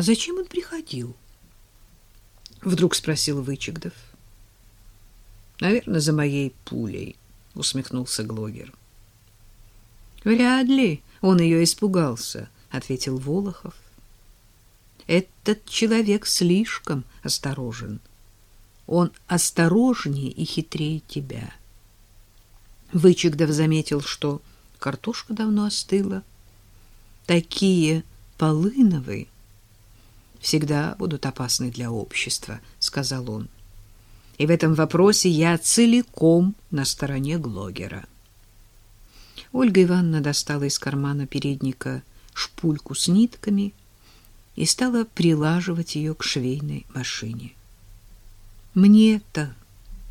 А зачем он приходил? Вдруг спросил Вычегдов. Наверное, за моей пулей, усмехнулся Глогер. Вряд ли он ее испугался, ответил Волохов. Этот человек слишком осторожен. Он осторожнее и хитрее тебя. Вычегдов заметил, что картошка давно остыла. Такие полыновые всегда будут опасны для общества, сказал он. И в этом вопросе я целиком на стороне Глогера. Ольга Ивановна достала из кармана передника шпульку с нитками и стала прилаживать ее к швейной машине. Мне-то,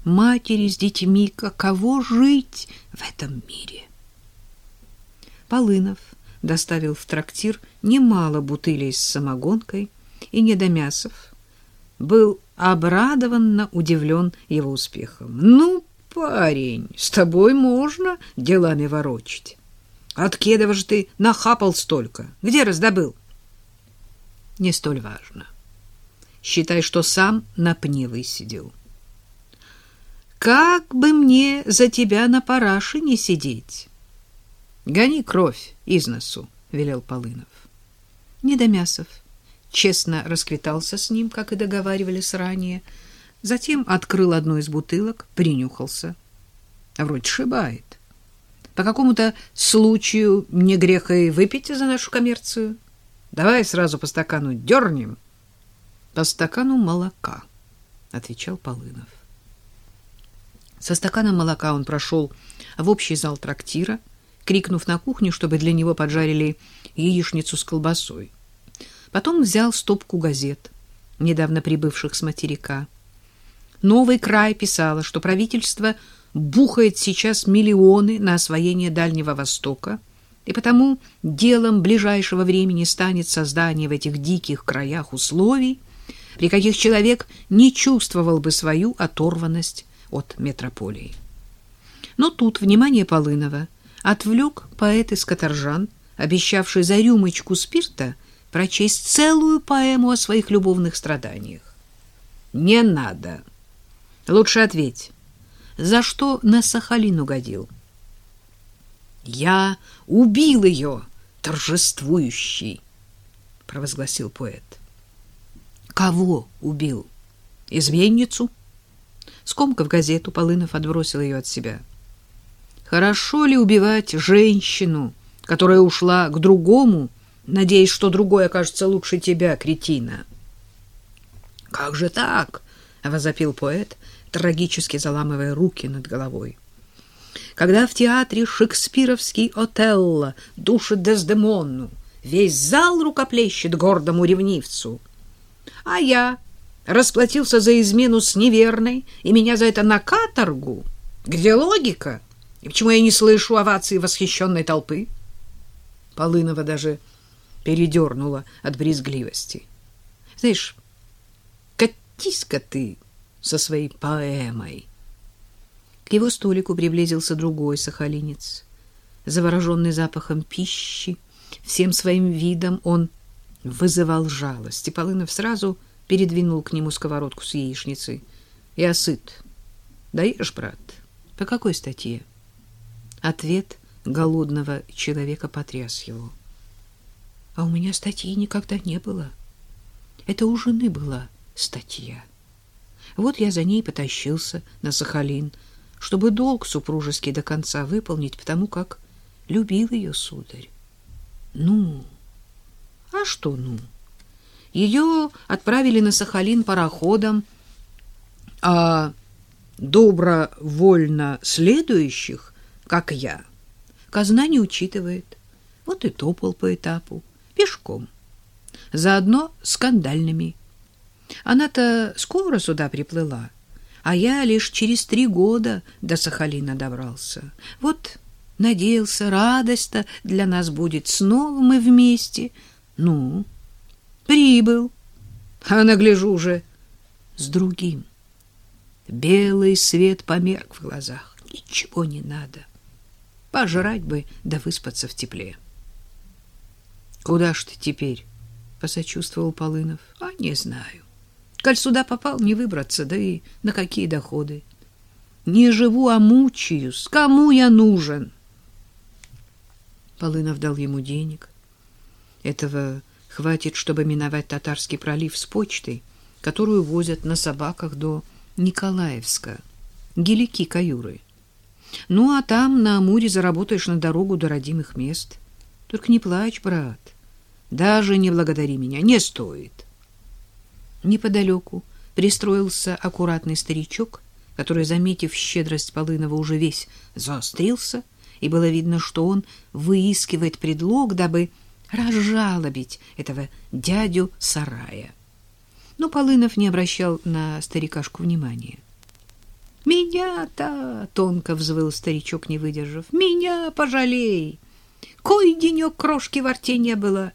матери с детьми, каково жить в этом мире? Полынов доставил в трактир немало бутылей с самогонкой, и Недомясов был обрадованно удивлен его успехом. «Ну, парень, с тобой можно делами ворочить. От кедова же ты нахапал столько. Где раздобыл?» «Не столь важно. Считай, что сам на пне высидел». «Как бы мне за тебя на параше не сидеть?» «Гони кровь из носу», — велел Полынов. Недомясов честно расквитался с ним, как и договаривались ранее, затем открыл одну из бутылок, принюхался. Вроде шибает. По какому-то случаю не греха и выпить за нашу коммерцию. Давай сразу по стакану дернем. По стакану молока, — отвечал Полынов. Со стаканом молока он прошел в общий зал трактира, крикнув на кухню, чтобы для него поджарили яичницу с колбасой. Потом взял стопку газет, недавно прибывших с материка. Новый край писала, что правительство бухает сейчас миллионы на освоение Дальнего Востока, и потому делом ближайшего времени станет создание в этих диких краях условий, при каких человек не чувствовал бы свою оторванность от метрополии. Но тут внимание Полынова отвлек поэт из Каторжан, обещавший за рюмочку спирта – прочесть целую поэму о своих любовных страданиях. Не надо. Лучше ответь, за что на Сахалин угодил? Я убил ее, торжествующий, провозгласил поэт. Кого убил? Изменницу? Скомкав газету, Полынов отбросил ее от себя. Хорошо ли убивать женщину, которая ушла к другому, надеясь, что другой окажется лучше тебя, кретина. Как же так? возопил поэт, трагически заламывая руки над головой. Когда в театре шекспировский Отелло душит Дездемону, весь зал рукоплещет гордому ревнивцу. А я расплатился за измену с неверной, и меня за это на каторгу. Где логика? И почему я не слышу овации восхищенной толпы? Полынова даже передернула от брезгливости. Знаешь, катись-ка ты со своей поэмой. К его столику приблизился другой сахалинец. Завороженный запахом пищи, всем своим видом он вызывал жалость. И Полынов сразу передвинул к нему сковородку с яичницей. «Я сыт. Даешь, брат?» «По какой статье?» Ответ голодного человека потряс его. А у меня статьи никогда не было. Это у жены была статья. Вот я за ней потащился на Сахалин, чтобы долг супружеский до конца выполнить, потому как любил ее сударь. Ну, а что ну? Ее отправили на Сахалин пароходом, а добровольно следующих, как я, казна не учитывает. Вот и топал по этапу пешком, заодно скандальными. Она-то скоро сюда приплыла, а я лишь через три года до Сахалина добрался. Вот надеялся, радость-то для нас будет, снова мы вместе. Ну, прибыл, а нагляжу уже с другим. Белый свет померк в глазах, ничего не надо. Пожрать бы да выспаться в тепле. Куда ж ты теперь? посочувствовал Полынов. А не знаю. Коль сюда попал, не выбраться, да и на какие доходы. Не живу, а мучаюсь. Кому я нужен? Полынов дал ему денег. Этого хватит, чтобы миновать Татарский пролив с почтой, которую возят на собаках до Николаевска, гелики каюры. Ну, а там на Амуре заработаешь на дорогу до родимых мест. Только не плачь, брат. Даже не благодари меня, не стоит. Неподалеку пристроился аккуратный старичок, который, заметив щедрость Полынова, уже весь заострился, и было видно, что он выискивает предлог, дабы разжалобить этого дядю сарая. Но Полынов не обращал на старикашку внимания. «Меня-то!» — тонко взвыл старичок, не выдержав. «Меня пожалей! Кой денек крошки во рте не было!»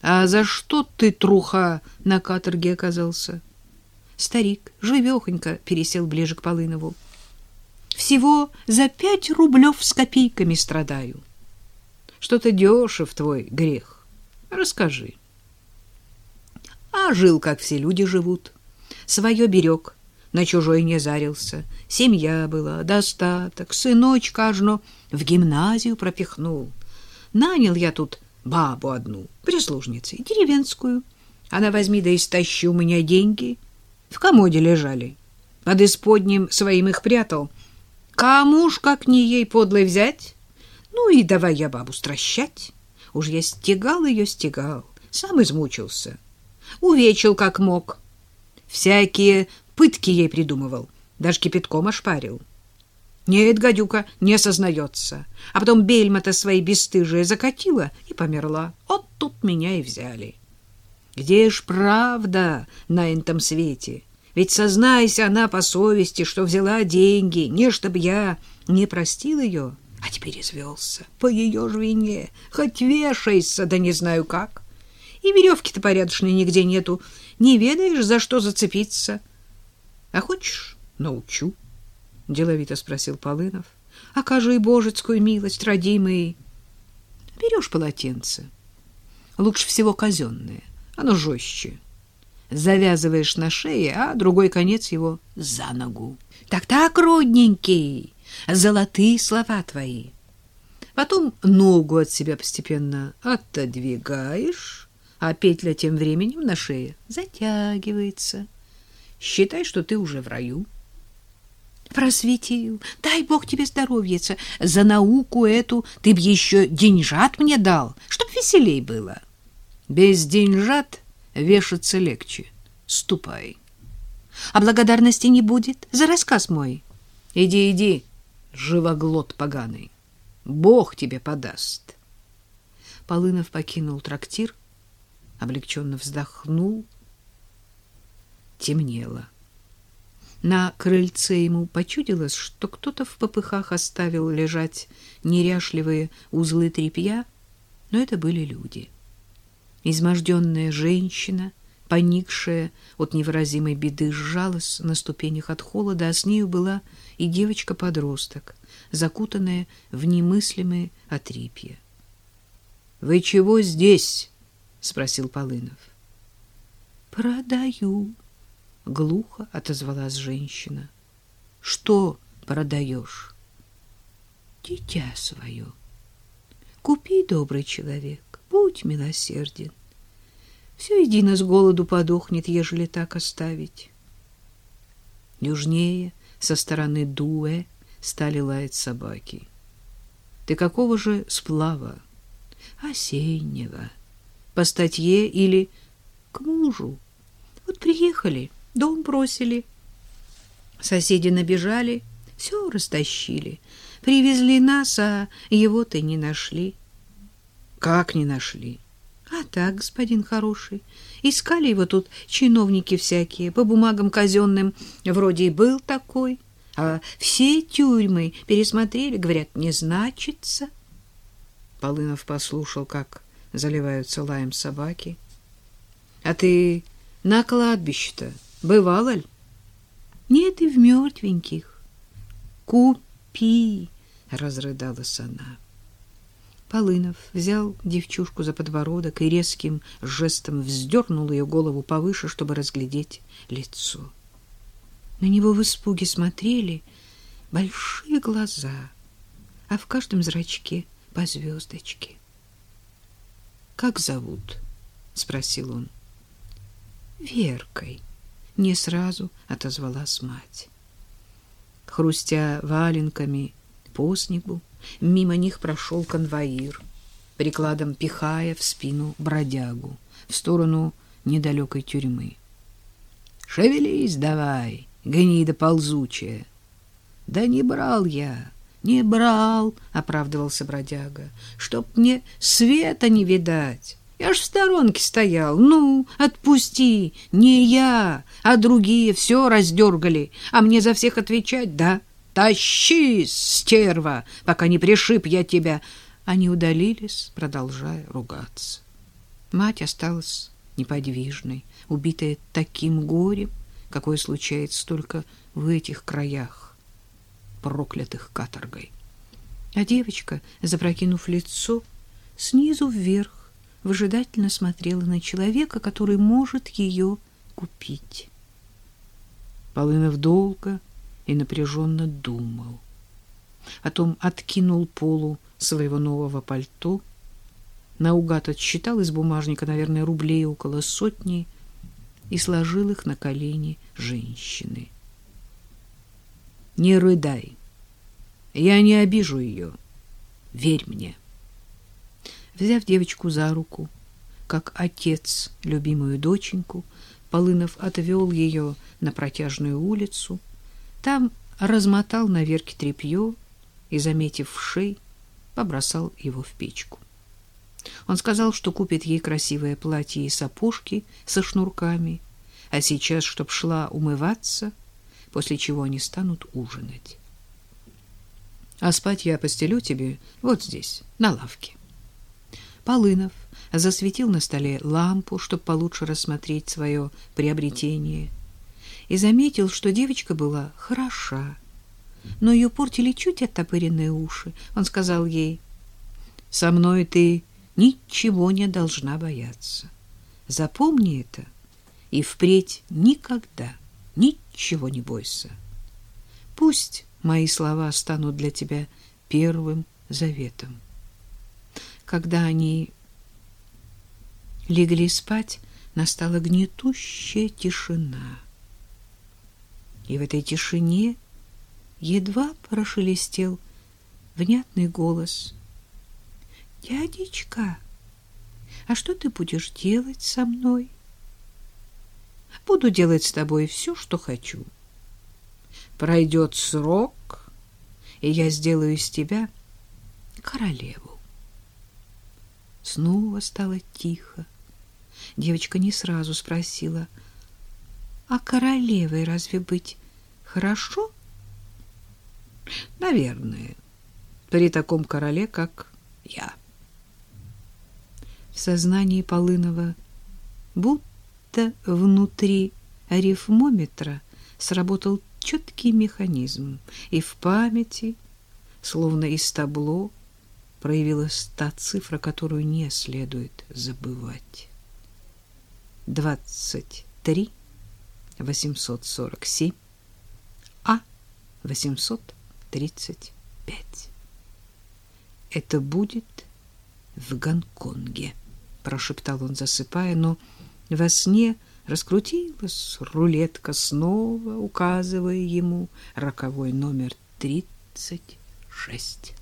А за что ты, труха, на каторге оказался? Старик живехонько пересел ближе к Полынову. Всего за пять рублев с копейками страдаю. Что-то дешев твой грех. Расскажи. А жил, как все люди живут. Свое берег, на чужой не зарился. Семья была, достаток, сыночка ажно в гимназию пропихнул. Нанял я тут бабу одну, прислужницей, деревенскую. Она возьми да истощи у меня деньги. В комоде лежали. Под исподним своим их прятал. Кому ж, как не ей, подлой взять? Ну и давай я бабу стращать. Уж я стегал ее, стегал. Сам измучился. Увечил, как мог. Всякие пытки ей придумывал. Даже кипятком ошпарил. Нет, гадюка не осознается. А потом бельма-то свои бесстыжие закатила и померла. Вот тут меня и взяли. Где ж правда на этом свете? Ведь сознайся она по совести, что взяла деньги, не чтобы я не простил ее, а теперь извелся по ее ж вине. Хоть вешайся, да не знаю как. И веревки-то порядочной нигде нету. Не ведаешь, за что зацепиться. А хочешь, научу. — деловито спросил Полынов. — Окажи божецкую милость, родимый. Берешь полотенце. Лучше всего казенное. Оно жестче. Завязываешь на шее, а другой конец его за ногу. Так-так, родненький, золотые слова твои. Потом ногу от себя постепенно отодвигаешь, а петля тем временем на шее затягивается. Считай, что ты уже в раю. — просветил. Дай Бог тебе здоровьица. За науку эту ты б еще деньжат мне дал, чтоб веселей было. Без деньжат вешаться легче. Ступай. А благодарности не будет за рассказ мой. Иди, иди, живоглот поганый. Бог тебе подаст. Полынов покинул трактир, облегченно вздохнул. Темнело. На крыльце ему почудилось, что кто-то в попыхах оставил лежать неряшливые узлы тряпья, но это были люди. Изможденная женщина, поникшая от невыразимой беды, сжалась на ступенях от холода, а с нею была и девочка-подросток, закутанная в немыслимые отрепья. — Вы чего здесь? — спросил Полынов. — Продаю, глухо отозвалась женщина. Что продаешь? Дитя свое. Купи, добрый человек, будь милосерден. Все едино с голоду подохнет, ежели так оставить. Южнее, со стороны Дуэ, стали лаять собаки. Ты какого же сплава? Осеннего. По статье или к мужу? Вот приехали. Дом бросили. Соседи набежали, все растащили. Привезли нас, а его-то не нашли. Как не нашли? А так, господин хороший. Искали его тут чиновники всякие, по бумагам казенным. Вроде и был такой. А все тюрьмы пересмотрели, говорят, не значится. Полынов послушал, как заливаются лаем собаки. А ты на кладбище-то Бывало ли? Нет и в мертвеньких. Купи, разрыдалась она. Полынов взял девчушку за подбородок и резким жестом вздернул ее голову повыше, чтобы разглядеть лицо. На него в испуге смотрели большие глаза, а в каждом зрачке по звездочке. «Как зовут?» — спросил он. «Веркой», — не сразу отозвалась мать. Хрустя валенками по снегу, мимо них прошел конвоир, прикладом пихая в спину бродягу в сторону недалекой тюрьмы. «Шевелись давай, гнида ползучая!» «Да не брал я!» Не брал, оправдывался бродяга, чтоб мне света не видать. Я ж в сторонке стоял. Ну, отпусти. Не я, а другие все раздергали. А мне за всех отвечать, да? Тащи, стерва, пока не пришиб я тебя. Они удалились, продолжая ругаться. Мать осталась неподвижной, убитая таким горем, какое случается только в этих краях проклятых каторгой. А девочка, запрокинув лицо, снизу вверх, выжидательно смотрела на человека, который может ее купить. Полынов долго и напряженно думал. Потом откинул полу своего нового пальто, наугад отсчитал из бумажника, наверное, рублей около сотни, и сложил их на колени женщины. Не рыдай. Я не обижу ее. Верь мне. Взяв девочку за руку, как отец любимую доченьку, Полынов отвел ее на протяжную улицу. Там размотал на верке тряпье и, заметив шей, побросал его в печку. Он сказал, что купит ей красивое платье и сапожки со шнурками, а сейчас, чтоб шла умываться — после чего они станут ужинать. А спать я постелю тебе вот здесь, на лавке. Полынов засветил на столе лампу, чтобы получше рассмотреть свое приобретение, и заметил, что девочка была хороша, но ее портили чуть оттопыренные уши. Он сказал ей, «Со мной ты ничего не должна бояться. Запомни это и впредь никогда Ничего не бойся. Пусть мои слова станут для тебя первым заветом. Когда они легли спать, настала гнетущая тишина. И в этой тишине едва прошелестел внятный голос. «Дядечка, а что ты будешь делать со мной?» Буду делать с тобой все, что хочу. Пройдет срок, и я сделаю из тебя королеву. Снова стало тихо. Девочка не сразу спросила, а королевой разве быть хорошо? Наверное, при таком короле, как я. В сознании Полынова будто внутри арифмометра сработал четкий механизм, и в памяти, словно из табло, проявилась та цифра, которую не следует забывать. 23 847 А 835. Это будет в Гонконге, прошептал он, засыпая, но во сне раскрутилась рулетка, снова указывая ему роковой номер тридцать шесть.